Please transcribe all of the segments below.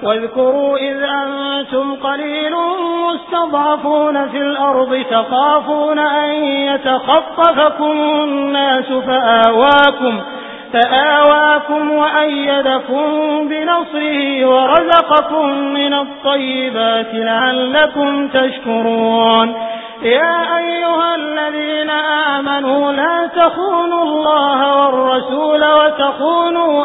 واذكروا إذ أنتم قليل مستضعفون في الأرض تخافون أن يتخطفكم الناس فآواكم فآواكم وأيدكم بنصره ورزقكم من الطيبات لعلكم تشكرون. يا أيها الذين آمنوا لا تخونوا الله والرسول وتخونوا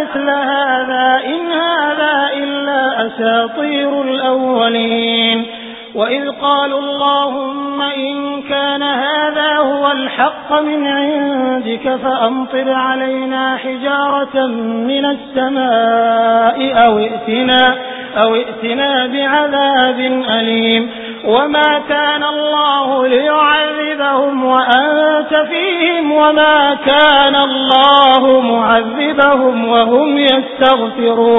مثل هذا إن هذا إلا أساطير الأولين. وإذ قالوا اللهم إن كان هذا هو الحق من عندك فأمطر علينا حجارة من السماء أو ائتنا, أو ائتنا بعذاب أليم. وما كان الله ليعذبهم وأنت فيهم وما كان الله معذبهم. وهم يستغفرون.